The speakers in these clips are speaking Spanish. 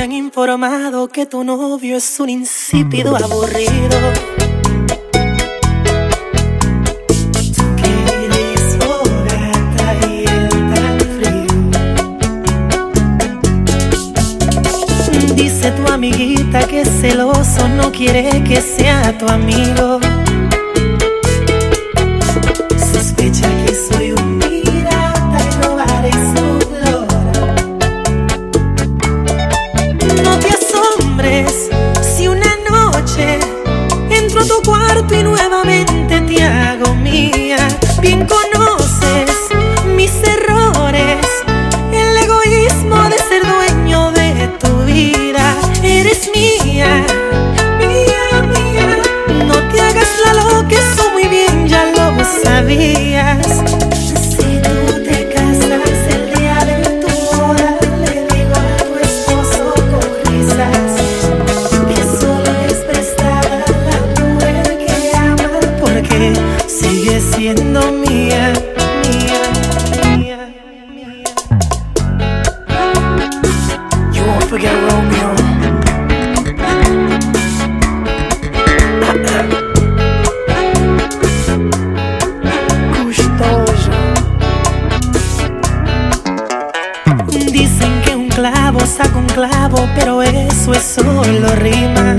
han informado que tu novio es un insípido aburrido. Dice tu amiguita que celoso no quiere que sea tu amigo. Dicen que un clavo saca un clavo, pero eso es solo rima.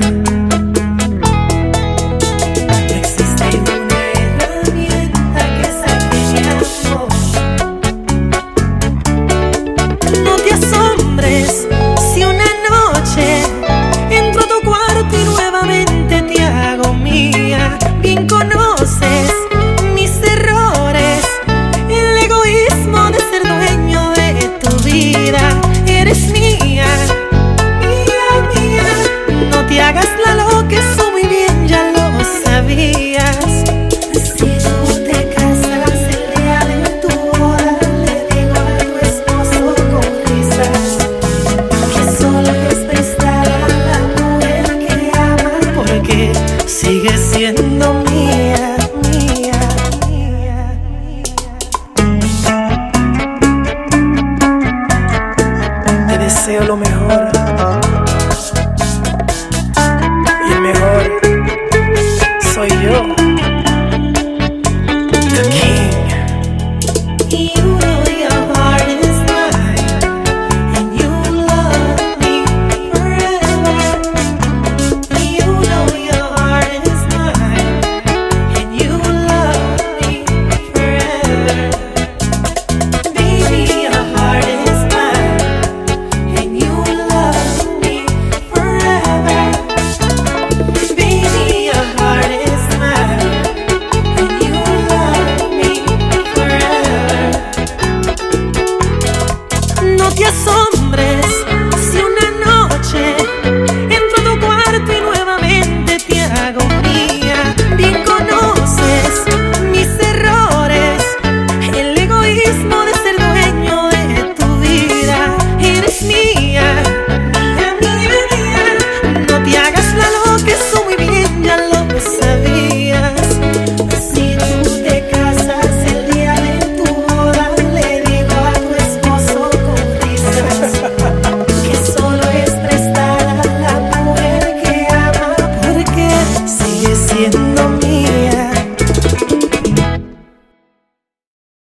deseo lo mejor.